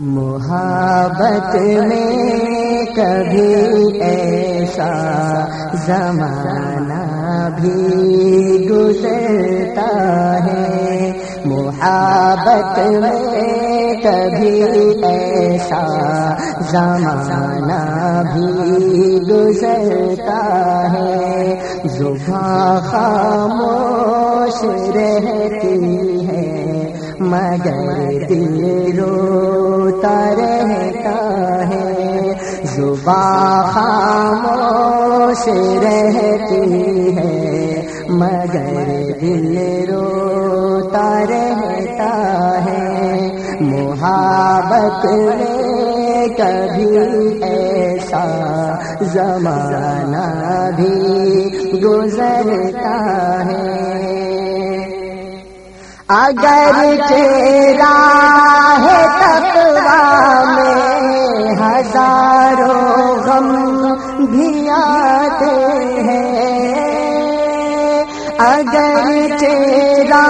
محبت میں کبھی ایسا زمانہ بھی گزرتا ہے۔ محبت میں کبھی ایسا زمانہ بھی گزرتا ہے۔ زباں خاموش رہتی ہے، مگر دل روتا رہتا ہے۔ زباں خاموش رہتی ہے، مگر دل روتا رہتا ہے۔ محبت میں کبھی ایسا زمانہ بھی گزرتا ہے۔ اگر تیرا ہے تقوا بھی آتے ہیں اگر تیرا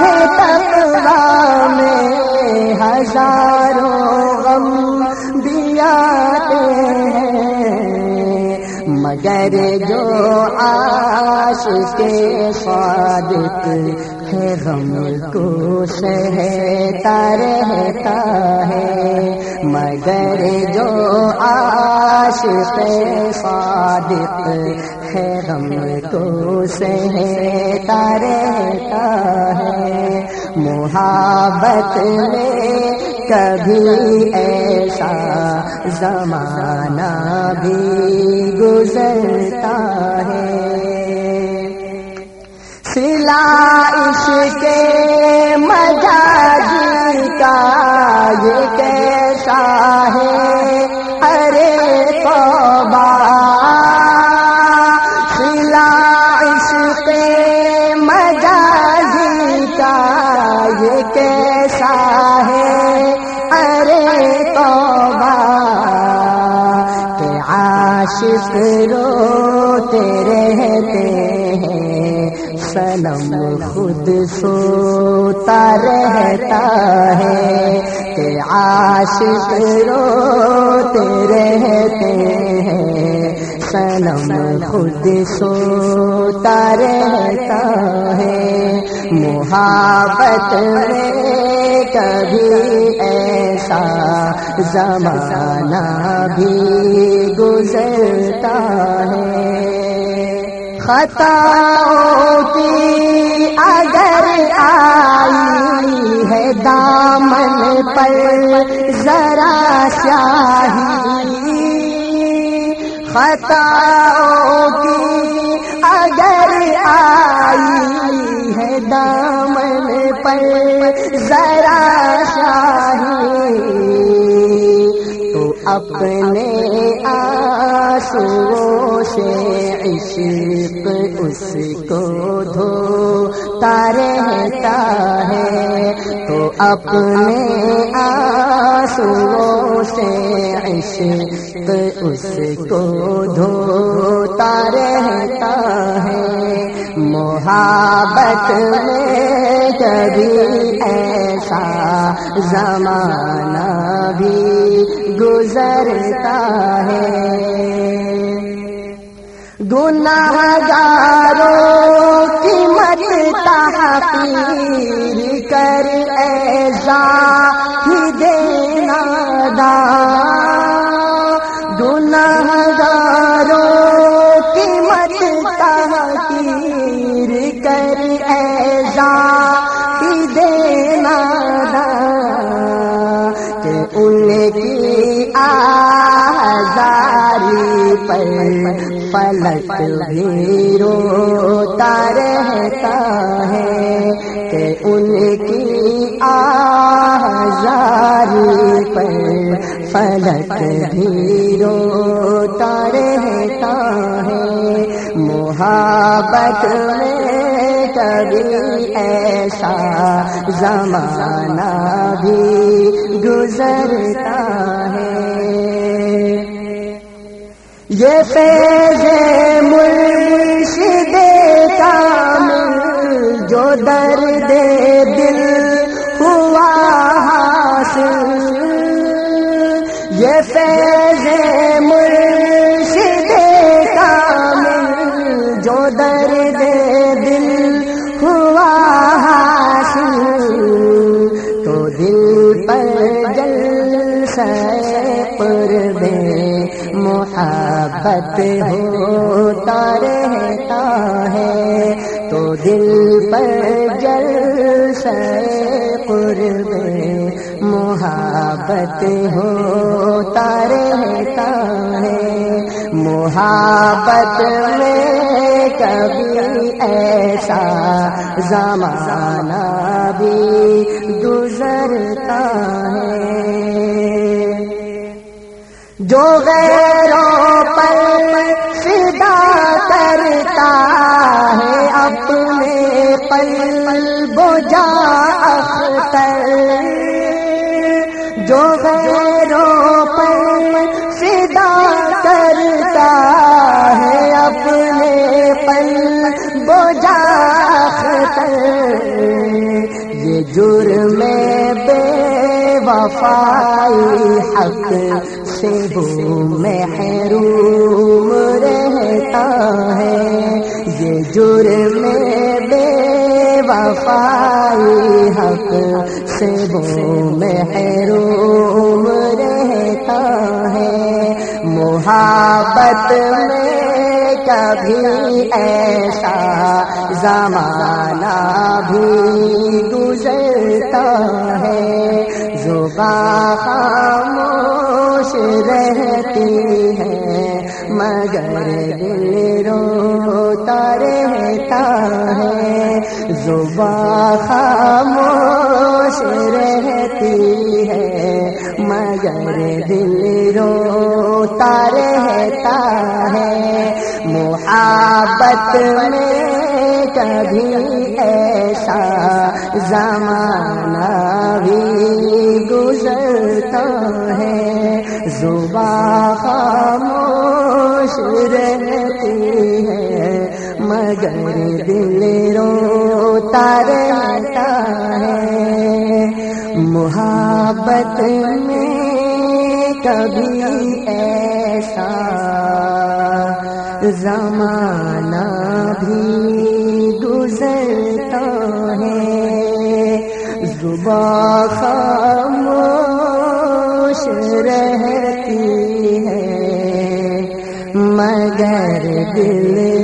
ہے تقوا میں ہزاروں غم بھی آتے ہیں مگر جو آش کے صادق ہے غم کو سہتا رہتا ہے۔ مگر جو آش صادق ہے، غم کو سہتا رہتا ہے۔ محبت میں کبھی ایسا زمانہ بھی گزرتا ہے۔ سلا اس کے مجاجی کا یہ کیسا عاشق روتے رہتے ہیں سنم خود سوتا رہتا ہے کہ عاشق روتے رہتے ہیں سنم خود سوتا رہتا ہے، محبت میں کبھی ایسا زمانہ بھی گزرتا ہے۔ خطاؤں کی اگر آئی ہے دامن پر ذرا شاہی خطاؤں کی اگر آئی ہے دامن ذرا شاہی۔ تو اپنے آنسو سے عشق اس کو دھوتا رہتا ہے۔ تو اپنے آنسو سے عشق اس کو دھوتا رہتا ہے۔ محبت میں کبھی ایسا زمانہ بھی گزرتا ہے۔ گناہ گاروں کی مت تحقیر کر ایسا ہی دینا دا ان کی آزاری پر فلک بھی روتا رہتا ہے کہ ان کی آزاری پر فلک بھی روتا رہتا ہے۔ محبت میں کبھی ایسا زمانہ بھی گزرتا ہے۔ یہ فیض مرشد کامل جو درد دل ہوا حاصل۔ یہ فیض دل پر جل سے پر محبت ہوتا رہتا ہے، تو دل پر جل سے قرب محبت ہوتا رہتا ہے۔ محبت میں کبھی ایسا زمانہ بھی گزرتا ہے۔ جو غیروں پر فدا کرتا ہے، اپنے پل بوجا اختر۔ جو غیروں وفائی حق سے وہ محروم رہتا ہے۔ یہ جرم بے وفائی حق سے وہ محروم رہتا ہے۔ محبت میں کبھی ایسا زمانہ بھی گزرتا ہے خاموش رہتی ہے، مگر دل روتا رہتا ہے۔ زبان خاموش رہتی ہے، مگر دل روتا رہتا ہے۔ محبت میں کبھی ایسا زمانہ گزرتا ہے۔ زبان خاموش رہتی ہے۔ مگر دل روتا رہتا ہے۔ محبت میں کبھی ایسا زمانہ بھی صبح خاموش رہتی ہے مگر دل